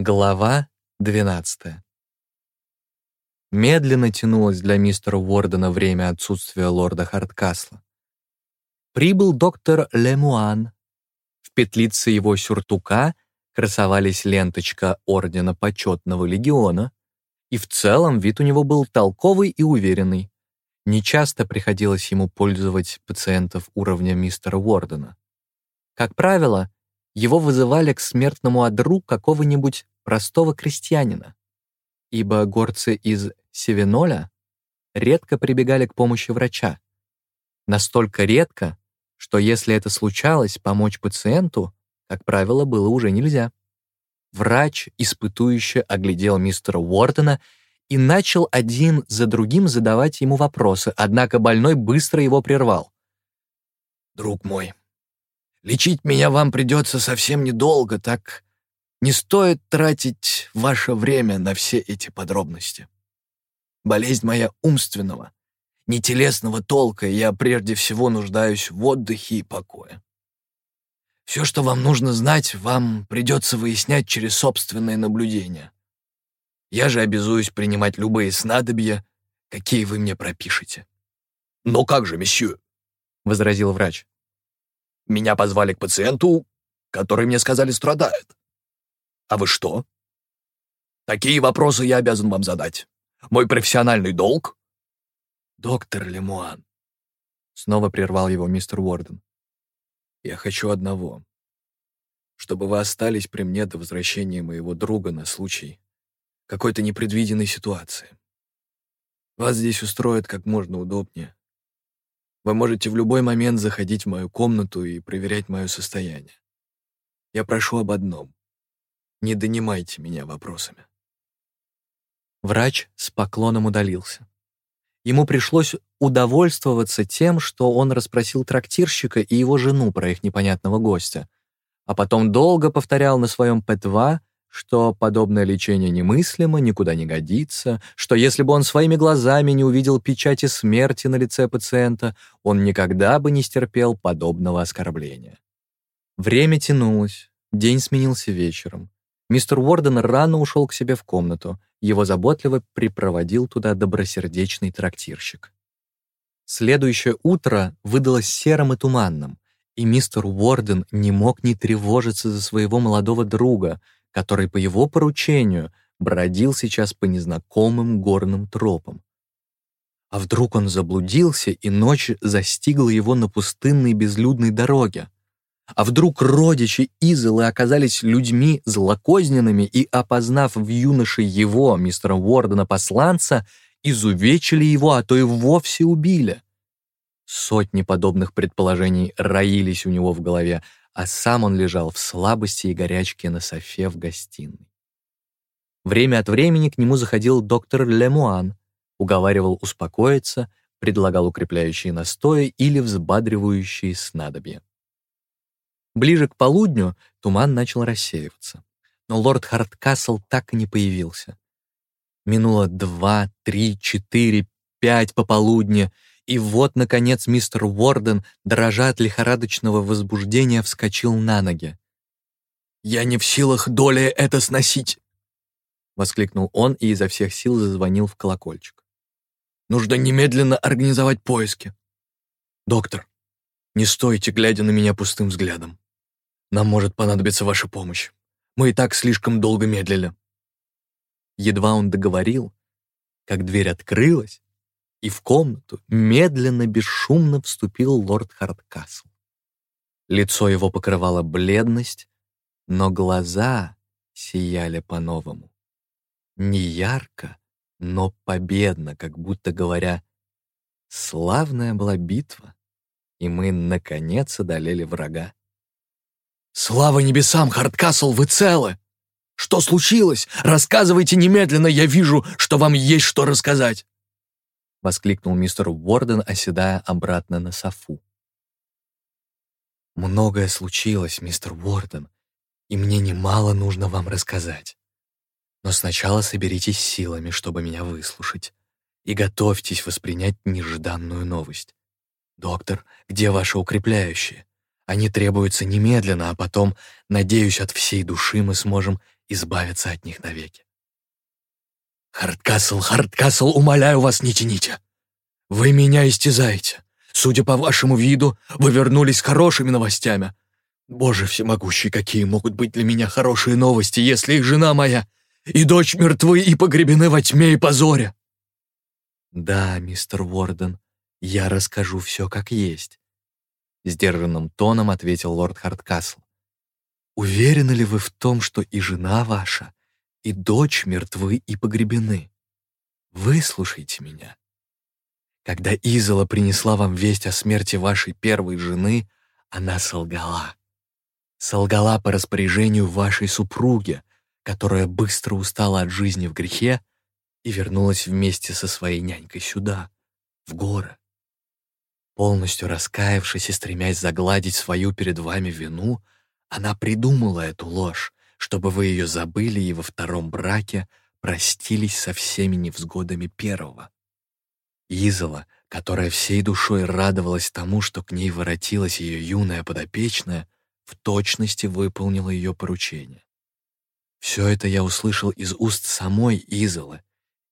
Глава 12 Медленно тянулось для мистера Уордена время отсутствия лорда Харткасла. Прибыл доктор Лемуан. В петлице его сюртука красовались ленточка Ордена Почетного Легиона, и в целом вид у него был толковый и уверенный. Нечасто приходилось ему пользовать пациентов уровня мистера Уордена. Как правило, его вызывали к смертному одру какого-нибудь простого крестьянина, ибо горцы из Севиноля редко прибегали к помощи врача. Настолько редко, что если это случалось, помочь пациенту, как правило, было уже нельзя. Врач испытующе оглядел мистера Уортона и начал один за другим задавать ему вопросы, однако больной быстро его прервал. «Друг мой, Лечить меня вам придется совсем недолго, так не стоит тратить ваше время на все эти подробности. Болезнь моя умственного, не телесного толка, и я прежде всего нуждаюсь в отдыхе и покое. Все, что вам нужно знать, вам придется выяснять через собственное наблюдение. Я же обязуюсь принимать любые снадобья, какие вы мне пропишете. «Но как же, месье?» — возразил врач. Меня позвали к пациенту, который мне сказали страдает. А вы что? Такие вопросы я обязан вам задать. Мой профессиональный долг? Доктор Лемуан. Снова прервал его мистер Уорден. Я хочу одного. Чтобы вы остались при мне до возвращения моего друга на случай какой-то непредвиденной ситуации. Вас здесь устроят как можно удобнее. Вы можете в любой момент заходить в мою комнату и проверять мое состояние. Я прошу об одном. Не донимайте меня вопросами. Врач с поклоном удалился. Ему пришлось удовольствоваться тем, что он расспросил трактирщика и его жену про их непонятного гостя, а потом долго повторял на своем П2 что подобное лечение немыслимо, никуда не годится, что если бы он своими глазами не увидел печати смерти на лице пациента, он никогда бы не стерпел подобного оскорбления. Время тянулось, день сменился вечером. Мистер Уорден рано ушел к себе в комнату, его заботливо припроводил туда добросердечный трактирщик. Следующее утро выдалось серым и туманным, и мистер Уорден не мог не тревожиться за своего молодого друга — который по его поручению бродил сейчас по незнакомым горным тропам. А вдруг он заблудился, и ночь застигла его на пустынной безлюдной дороге? А вдруг родичи Изелы оказались людьми злокозненными и, опознав в юноше его, мистера Уордена-посланца, изувечили его, а то и вовсе убили? Сотни подобных предположений роились у него в голове, а сам он лежал в слабости и горячке на софе в гостиной. Время от времени к нему заходил доктор Лемуан, уговаривал успокоиться, предлагал укрепляющие настои или взбадривающие снадобья. Ближе к полудню туман начал рассеиваться, но лорд Харткасл так и не появился. Минуло два, три, четыре, пять пополудня, и вот, наконец, мистер Уорден, дрожа от лихорадочного возбуждения, вскочил на ноги. «Я не в силах доли это сносить!» Воскликнул он и изо всех сил зазвонил в колокольчик. «Нужно немедленно организовать поиски. Доктор, не стойте, глядя на меня пустым взглядом. Нам может понадобиться ваша помощь. Мы и так слишком долго медлили». Едва он договорил, как дверь открылась, и в комнату медленно, бесшумно вступил лорд Харткасл. Лицо его покрывало бледность, но глаза сияли по-новому. Не ярко, но победно, как будто говоря, «Славная была битва, и мы, наконец, одолели врага». «Слава небесам, Харткасл, вы целы! Что случилось? Рассказывайте немедленно, я вижу, что вам есть что рассказать!» — воскликнул мистер Уорден, оседая обратно на софу. «Многое случилось, мистер Уорден, и мне немало нужно вам рассказать. Но сначала соберитесь силами, чтобы меня выслушать, и готовьтесь воспринять нежданную новость. Доктор, где ваши укрепляющие? Они требуются немедленно, а потом, надеюсь, от всей души мы сможем избавиться от них навеки. «Хардкасл, Хардкасл, умоляю вас, не тяните! Вы меня истязаете. Судя по вашему виду, вы вернулись с хорошими новостями. Боже всемогущий, какие могут быть для меня хорошие новости, если их жена моя и дочь мертвы и погребены во тьме и позоре!» «Да, мистер Уорден, я расскажу все как есть», — сдержанным тоном ответил лорд Хардкасл. «Уверены ли вы в том, что и жена ваша, и дочь мертвы и погребены? Выслушайте меня. Когда Изола принесла вам весть о смерти вашей первой жены, она солгала. Солгала по распоряжению вашей супруги, которая быстро устала от жизни в грехе и вернулась вместе со своей нянькой сюда, в горы. Полностью раскаявшись и стремясь загладить свою перед вами вину, она придумала эту ложь, чтобы вы ее забыли и во втором браке простились со всеми невзгодами первого. Изола, которая всей душой радовалась тому, что к ней воротилась ее юная подопечная, в точности выполнила ее поручение. Все это я услышал из уст самой Изолы,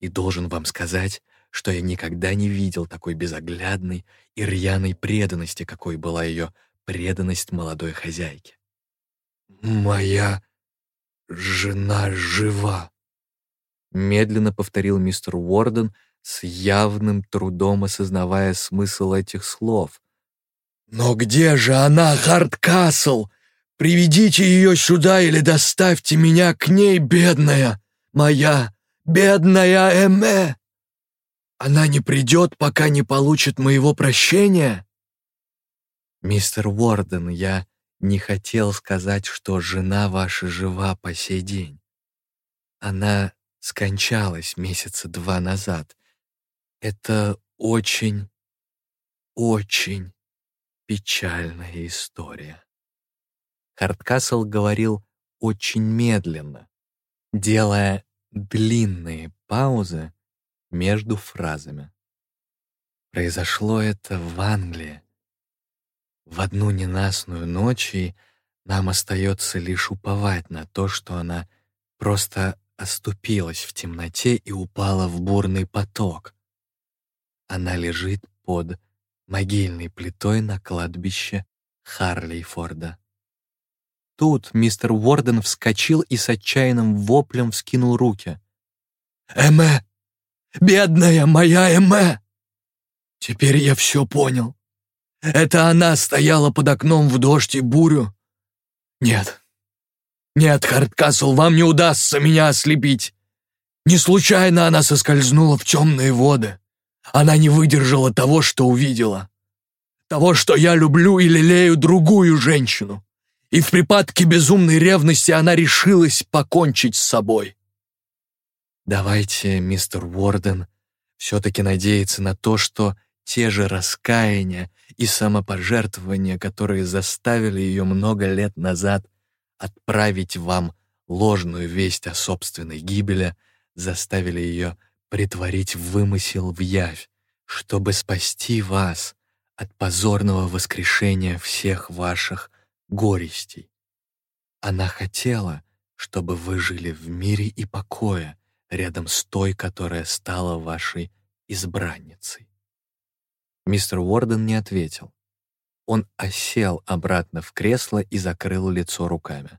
и должен вам сказать, что я никогда не видел такой безоглядной и рьяной преданности, какой была ее преданность молодой хозяйке. «Моя жена жива», — медленно повторил мистер Уорден, с явным трудом осознавая смысл этих слов. «Но где же она, Хардкасл? Приведите ее сюда или доставьте меня к ней, бедная, моя бедная Эме! Она не придет, пока не получит моего прощения?» «Мистер Уорден, я не хотел сказать, что жена ваша жива по сей день. Она скончалась месяца два назад. Это очень, очень печальная история». Хардкасл говорил очень медленно, делая длинные паузы между фразами. Произошло это в Англии. В одну ненастную ночь, и нам остается лишь уповать на то, что она просто оступилась в темноте и упала в бурный поток. Она лежит под могильной плитой на кладбище Харлейфорда. Тут мистер Уорден вскочил и с отчаянным воплем вскинул руки. «Эме! Бедная моя Эме! Теперь я все понял. Это она стояла под окном в дождь и бурю. Нет, нет, Хардкасл, вам не удастся меня ослепить. Не случайно она соскользнула в темные воды. Она не выдержала того, что увидела. Того, что я люблю и лелею другую женщину и в припадке безумной ревности она решилась покончить с собой. Давайте, мистер Уорден, все-таки надеяться на то, что те же раскаяния и самопожертвования, которые заставили ее много лет назад отправить вам ложную весть о собственной гибели, заставили ее притворить вымысел в явь, чтобы спасти вас от позорного воскрешения всех ваших горестей. Она хотела, чтобы вы жили в мире и покое рядом с той, которая стала вашей избранницей. Мистер Уорден не ответил. Он осел обратно в кресло и закрыл лицо руками.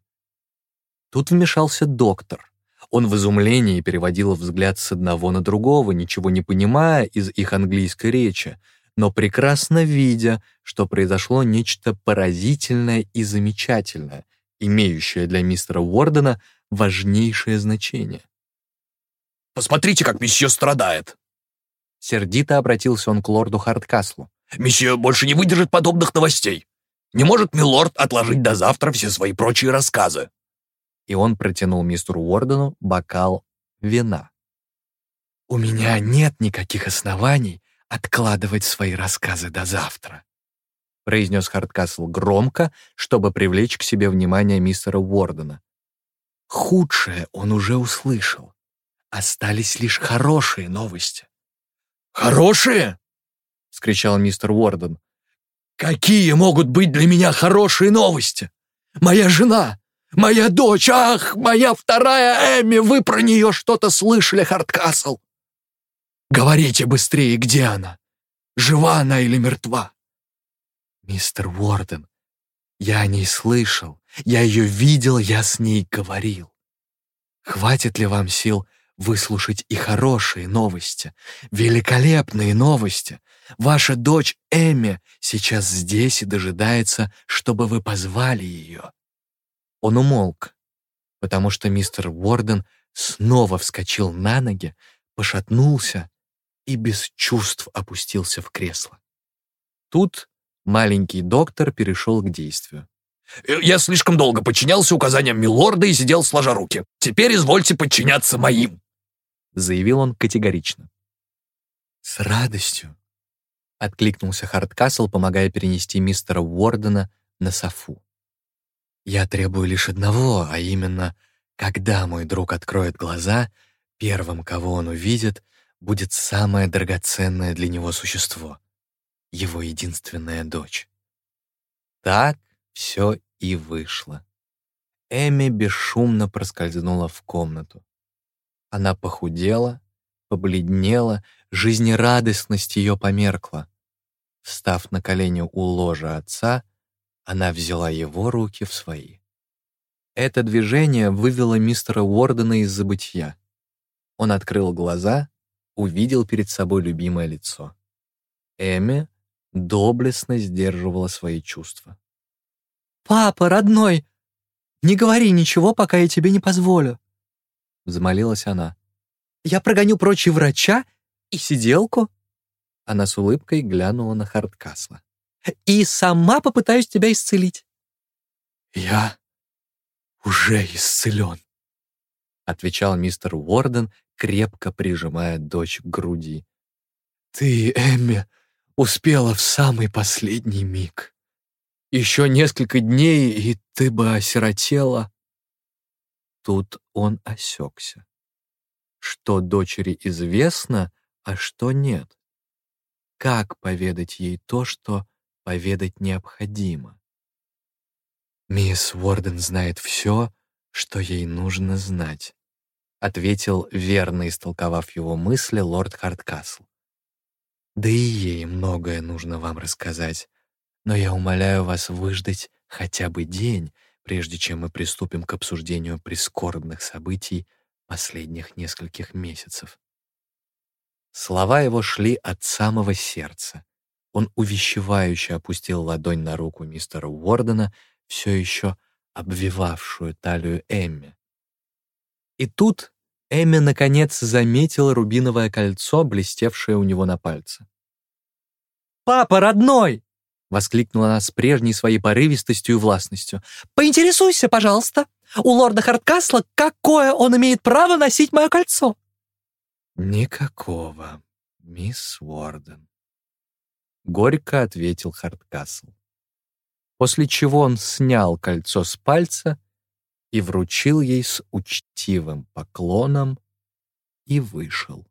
Тут вмешался доктор. Он в изумлении переводил взгляд с одного на другого, ничего не понимая из их английской речи, но прекрасно видя, что произошло нечто поразительное и замечательное, имеющее для мистера Уордена важнейшее значение. «Посмотрите, как месье страдает!» Сердито обратился он к лорду Хардкаслу. «Месье больше не выдержит подобных новостей. Не может милорд отложить до завтра все свои прочие рассказы?» И он протянул мистеру Уордену бокал вина. «У меня нет никаких оснований откладывать свои рассказы до завтра», произнес Хардкасл громко, чтобы привлечь к себе внимание мистера Уордена. Худшее он уже услышал. Остались лишь хорошие новости. «Хорошие?» — скричал мистер Уорден. «Какие могут быть для меня хорошие новости? Моя жена! Моя дочь! Ах, моя вторая Эми! Вы про нее что-то слышали, Хардкасл? Говорите быстрее, где она? Жива она или мертва?» «Мистер Уорден, я о ней слышал, я ее видел, я с ней говорил. Хватит ли вам сил выслушать и хорошие новости, великолепные новости? Ваша дочь Эми сейчас здесь и дожидается, чтобы вы позвали ее». Он умолк, потому что мистер Уорден снова вскочил на ноги, пошатнулся и без чувств опустился в кресло. Тут маленький доктор перешел к действию. «Э, «Я слишком долго подчинялся указаниям милорда и сидел сложа руки. Теперь извольте подчиняться моим», — заявил он категорично. «С радостью», — откликнулся Хардкасл, помогая перенести мистера Уордена на софу. «Я требую лишь одного, а именно, когда мой друг откроет глаза, первым, кого он увидит — будет самое драгоценное для него существо — его единственная дочь. Так все и вышло. Эми бесшумно проскользнула в комнату. Она похудела, побледнела, жизнерадостность ее померкла. Встав на колени у ложа отца, она взяла его руки в свои. Это движение вывело мистера Уордена из забытья. Он открыл глаза увидел перед собой любимое лицо. Эми доблестно сдерживала свои чувства. «Папа, родной, не говори ничего, пока я тебе не позволю», — взмолилась она. «Я прогоню прочь и врача, и сиделку». Она с улыбкой глянула на Хардкасла. «И сама попытаюсь тебя исцелить». «Я уже исцелен», — отвечал мистер Уорден, крепко прижимая дочь к груди. «Ты, Эмми, успела в самый последний миг. Еще несколько дней, и ты бы осиротела». Тут он осекся. Что дочери известно, а что нет? Как поведать ей то, что поведать необходимо? Мисс Уорден знает все, что ей нужно знать. — ответил, верно истолковав его мысли, лорд Хардкасл. «Да и ей многое нужно вам рассказать, но я умоляю вас выждать хотя бы день, прежде чем мы приступим к обсуждению прискорбных событий последних нескольких месяцев». Слова его шли от самого сердца. Он увещевающе опустил ладонь на руку мистера Уордена, все еще обвивавшую талию Эмми. И тут Эми наконец заметила рубиновое кольцо, блестевшее у него на пальце. «Папа, родной!» — воскликнула она с прежней своей порывистостью и властностью. «Поинтересуйся, пожалуйста, у лорда Харткасла какое он имеет право носить мое кольцо?» «Никакого, мисс Уорден», — горько ответил Харткасл. После чего он снял кольцо с пальца и вручил ей с учтивым поклоном и вышел.